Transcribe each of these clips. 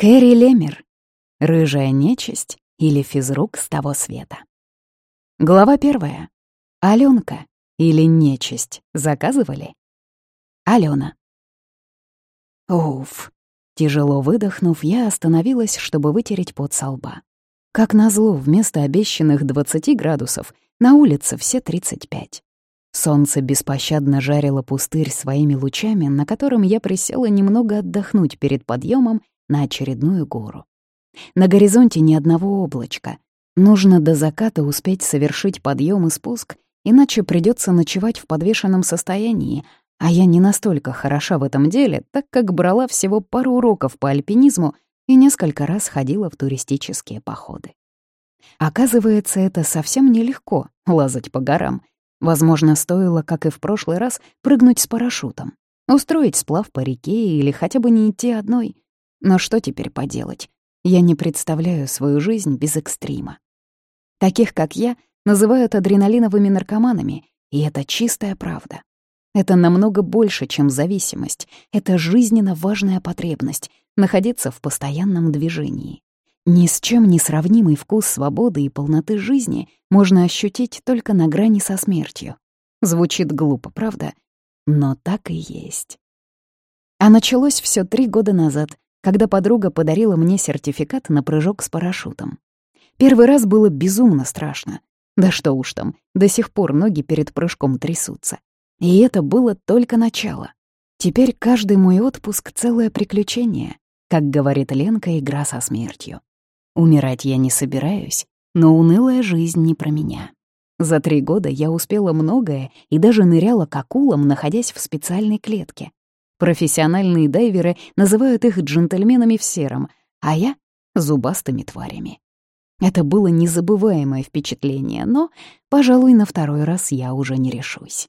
Кэрри Лемер. Рыжая нечисть или физрук с того света. Глава первая. Алёнка или нечисть заказывали? Алена. Уф. Тяжело выдохнув, я остановилась, чтобы вытереть пот со лба. Как назло, вместо обещанных 20 градусов на улице все 35. Солнце беспощадно жарило пустырь своими лучами, на котором я присела немного отдохнуть перед подъемом на очередную гору. На горизонте ни одного облачка. Нужно до заката успеть совершить подъем и спуск, иначе придется ночевать в подвешенном состоянии, а я не настолько хороша в этом деле, так как брала всего пару уроков по альпинизму и несколько раз ходила в туристические походы. Оказывается, это совсем нелегко — лазать по горам. Возможно, стоило, как и в прошлый раз, прыгнуть с парашютом, устроить сплав по реке или хотя бы не идти одной. Но что теперь поделать? Я не представляю свою жизнь без экстрима. Таких, как я, называют адреналиновыми наркоманами, и это чистая правда. Это намного больше, чем зависимость. Это жизненно важная потребность — находиться в постоянном движении. Ни с чем не сравнимый вкус свободы и полноты жизни можно ощутить только на грани со смертью. Звучит глупо, правда? Но так и есть. А началось все три года назад, когда подруга подарила мне сертификат на прыжок с парашютом. Первый раз было безумно страшно. Да что уж там, до сих пор ноги перед прыжком трясутся. И это было только начало. Теперь каждый мой отпуск — целое приключение, как говорит Ленка, игра со смертью. Умирать я не собираюсь, но унылая жизнь не про меня. За три года я успела многое и даже ныряла к акулам, находясь в специальной клетке. Профессиональные дайверы называют их джентльменами в сером, а я — зубастыми тварями. Это было незабываемое впечатление, но, пожалуй, на второй раз я уже не решусь.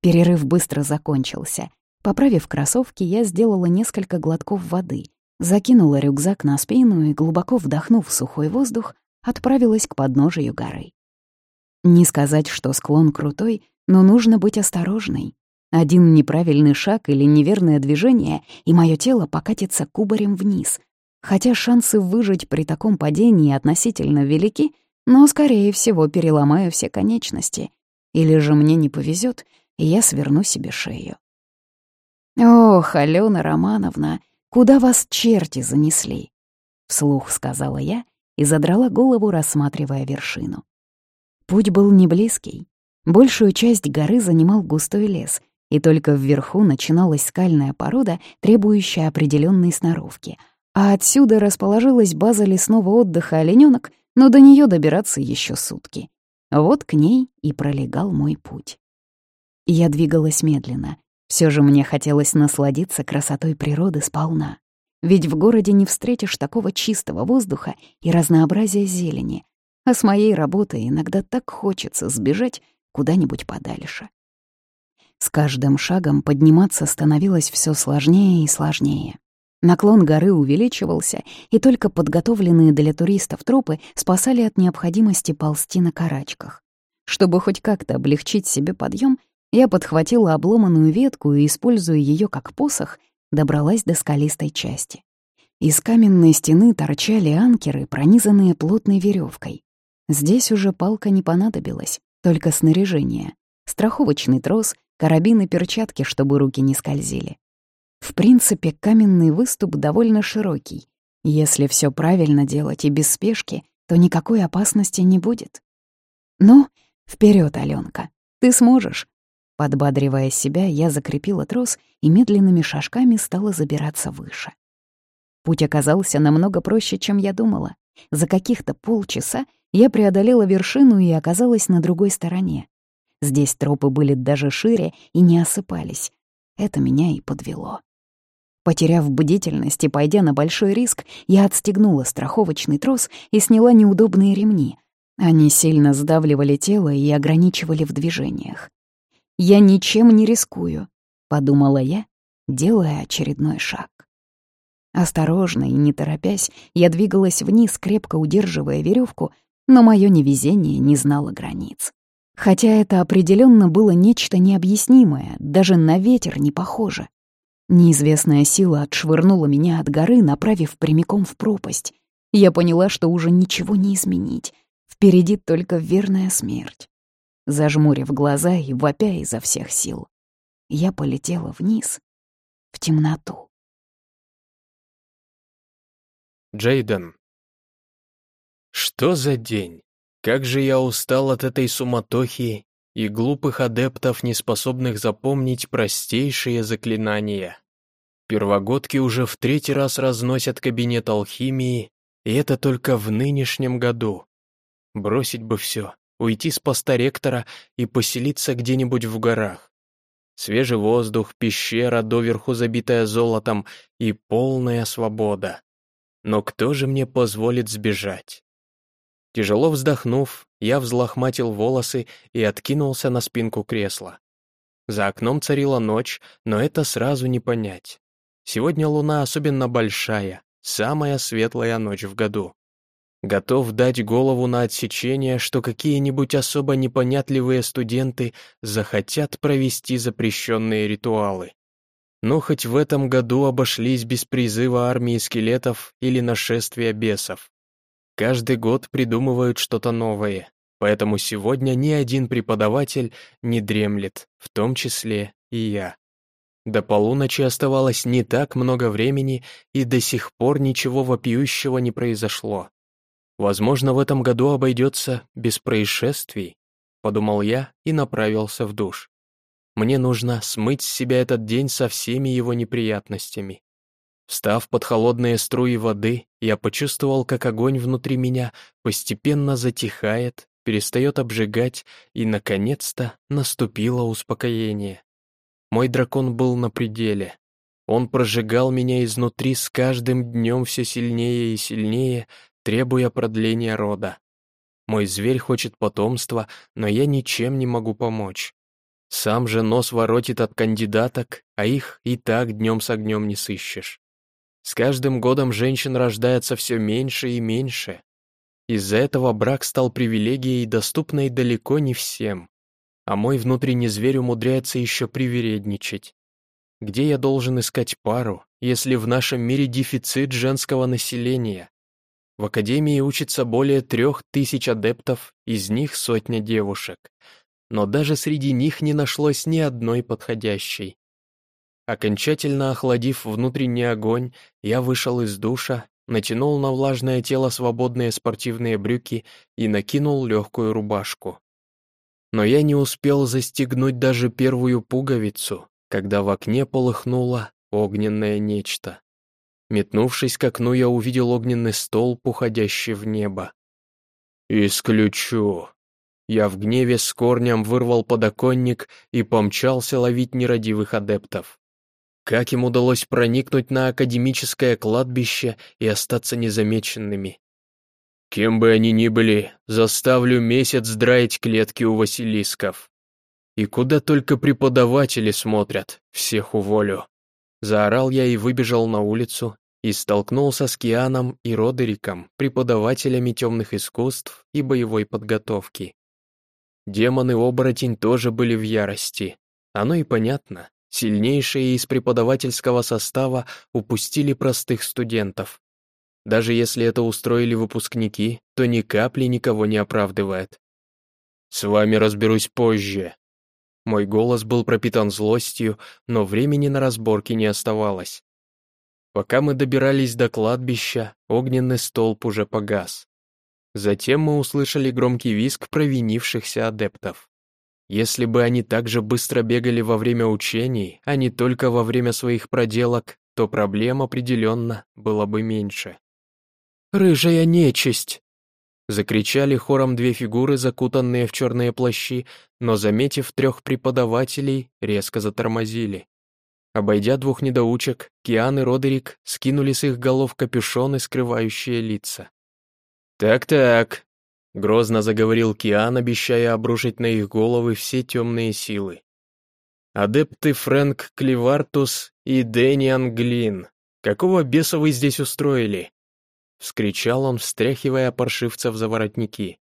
Перерыв быстро закончился. Поправив кроссовки, я сделала несколько глотков воды, закинула рюкзак на спину и, глубоко вдохнув сухой воздух, отправилась к подножию горы. Не сказать, что склон крутой, но нужно быть осторожной. Один неправильный шаг или неверное движение, и мое тело покатится кубарем вниз. Хотя шансы выжить при таком падении относительно велики, но, скорее всего, переломаю все конечности. Или же мне не повезет, и я сверну себе шею. «Ох, Алена Романовна, куда вас черти занесли?» — вслух сказала я и задрала голову, рассматривая вершину. Путь был не близкий. Большую часть горы занимал густой лес — и только вверху начиналась скальная порода, требующая определенной сноровки. А отсюда расположилась база лесного отдыха оленёнок, но до нее добираться еще сутки. Вот к ней и пролегал мой путь. Я двигалась медленно. Все же мне хотелось насладиться красотой природы сполна. Ведь в городе не встретишь такого чистого воздуха и разнообразия зелени. А с моей работы иногда так хочется сбежать куда-нибудь подальше. С каждым шагом подниматься становилось все сложнее и сложнее. Наклон горы увеличивался, и только подготовленные для туристов тропы спасали от необходимости ползти на карачках. Чтобы хоть как-то облегчить себе подъем, я подхватила обломанную ветку и, используя ее как посох, добралась до скалистой части. Из каменной стены торчали анкеры, пронизанные плотной веревкой. Здесь уже палка не понадобилась, только снаряжение. Страховочный трос, карабин и перчатки, чтобы руки не скользили. В принципе, каменный выступ довольно широкий. Если все правильно делать и без спешки, то никакой опасности не будет. Ну, вперед, Аленка, ты сможешь. Подбадривая себя, я закрепила трос и медленными шажками стала забираться выше. Путь оказался намного проще, чем я думала. За каких-то полчаса я преодолела вершину и оказалась на другой стороне. Здесь тропы были даже шире и не осыпались. Это меня и подвело. Потеряв бдительность и пойдя на большой риск, я отстегнула страховочный трос и сняла неудобные ремни. Они сильно сдавливали тело и ограничивали в движениях. «Я ничем не рискую», — подумала я, делая очередной шаг. Осторожно и не торопясь, я двигалась вниз, крепко удерживая веревку, но мое невезение не знало границ. Хотя это определенно было нечто необъяснимое, даже на ветер не похоже. Неизвестная сила отшвырнула меня от горы, направив прямиком в пропасть. Я поняла, что уже ничего не изменить. Впереди только верная смерть. Зажмурив глаза и вопя изо всех сил, я полетела вниз, в темноту. Джейден. Что за день? Как же я устал от этой суматохи и глупых адептов, не способных запомнить простейшие заклинания. Первогодки уже в третий раз разносят кабинет алхимии, и это только в нынешнем году. Бросить бы все, уйти с поста ректора и поселиться где-нибудь в горах. Свежий воздух, пещера, доверху забитая золотом и полная свобода. Но кто же мне позволит сбежать? Тяжело вздохнув, я взлохматил волосы и откинулся на спинку кресла. За окном царила ночь, но это сразу не понять. Сегодня луна особенно большая, самая светлая ночь в году. Готов дать голову на отсечение, что какие-нибудь особо непонятливые студенты захотят провести запрещенные ритуалы. Но хоть в этом году обошлись без призыва армии скелетов или нашествия бесов. Каждый год придумывают что-то новое, поэтому сегодня ни один преподаватель не дремлет, в том числе и я. До полуночи оставалось не так много времени, и до сих пор ничего вопиющего не произошло. Возможно, в этом году обойдется без происшествий, подумал я и направился в душ. Мне нужно смыть с себя этот день со всеми его неприятностями. Встав под холодные струи воды, я почувствовал, как огонь внутри меня постепенно затихает, перестает обжигать, и, наконец-то, наступило успокоение. Мой дракон был на пределе. Он прожигал меня изнутри с каждым днем все сильнее и сильнее, требуя продления рода. Мой зверь хочет потомства, но я ничем не могу помочь. Сам же нос воротит от кандидаток, а их и так днем с огнем не сыщешь. С каждым годом женщин рождается все меньше и меньше. Из-за этого брак стал привилегией, доступной далеко не всем. А мой внутренний зверь умудряется еще привередничать. Где я должен искать пару, если в нашем мире дефицит женского населения? В академии учится более трех тысяч адептов, из них сотня девушек. Но даже среди них не нашлось ни одной подходящей. Окончательно охладив внутренний огонь, я вышел из душа, натянул на влажное тело свободные спортивные брюки и накинул легкую рубашку. Но я не успел застегнуть даже первую пуговицу, когда в окне полыхнуло огненное нечто. Метнувшись к окну, я увидел огненный столб, уходящий в небо. «Исключу!» Я в гневе с корнем вырвал подоконник и помчался ловить нерадивых адептов. Как им удалось проникнуть на академическое кладбище и остаться незамеченными? Кем бы они ни были, заставлю месяц драить клетки у Василисков. И куда только преподаватели смотрят, всех уволю. Заорал я и выбежал на улицу, и столкнулся с Кианом и Родериком, преподавателями темных искусств и боевой подготовки. Демоны-оборотень тоже были в ярости. Оно и понятно. Сильнейшие из преподавательского состава упустили простых студентов. Даже если это устроили выпускники, то ни капли никого не оправдывает. «С вами разберусь позже». Мой голос был пропитан злостью, но времени на разборки не оставалось. Пока мы добирались до кладбища, огненный столб уже погас. Затем мы услышали громкий визг провинившихся адептов. Если бы они так же быстро бегали во время учений, а не только во время своих проделок, то проблем определенно было бы меньше. «Рыжая нечисть!» Закричали хором две фигуры, закутанные в черные плащи, но, заметив трех преподавателей, резко затормозили. Обойдя двух недоучек, Киан и Родерик скинули с их голов капюшоны, скрывающие лица. «Так-так», Грозно заговорил Киан, обещая обрушить на их головы все темные силы. «Адепты Фрэнк Кливартус и Дэниан Глин, какого беса вы здесь устроили?» Вскричал он, встряхивая паршивцев за воротники.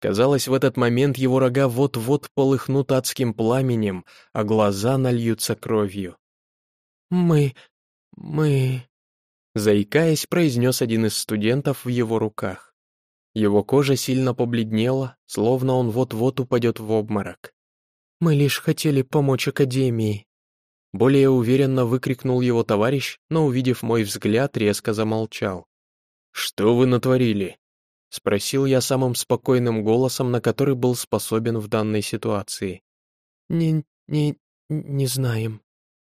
Казалось, в этот момент его рога вот-вот полыхнут адским пламенем, а глаза нальются кровью. Мы... мы...» Заикаясь, произнес один из студентов в его руках. Его кожа сильно побледнела, словно он вот-вот упадет в обморок. «Мы лишь хотели помочь Академии», более уверенно выкрикнул его товарищ, но, увидев мой взгляд, резко замолчал. «Что вы натворили?» — спросил я самым спокойным голосом, на который был способен в данной ситуации. «Не... не... не знаем.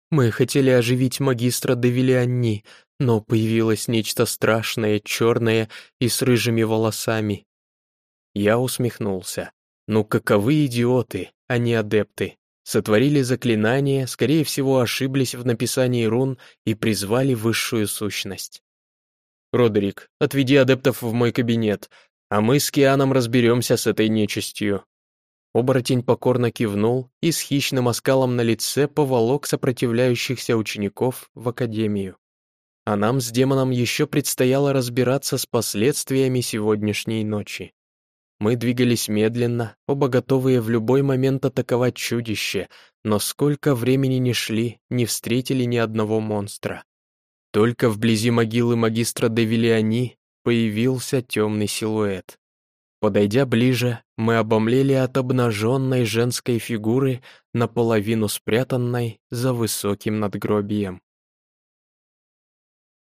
Мы хотели оживить магистра Девилианни, но появилось нечто страшное, черное и с рыжими волосами». Я усмехнулся. «Ну каковы идиоты, а не адепты!» Сотворили заклинание, скорее всего, ошиблись в написании рун и призвали высшую сущность. «Родерик, отведи адептов в мой кабинет, а мы с Кианом разберемся с этой нечистью». Оборотень покорно кивнул и с хищным оскалом на лице поволок сопротивляющихся учеников в академию. А нам с демоном еще предстояло разбираться с последствиями сегодняшней ночи. Мы двигались медленно, оба готовые в любой момент атаковать чудище, но сколько времени не шли, не встретили ни одного монстра. Только вблизи могилы магистра де Виллиани появился темный силуэт. Подойдя ближе, мы обомлели от обнаженной женской фигуры, наполовину спрятанной за высоким надгробием.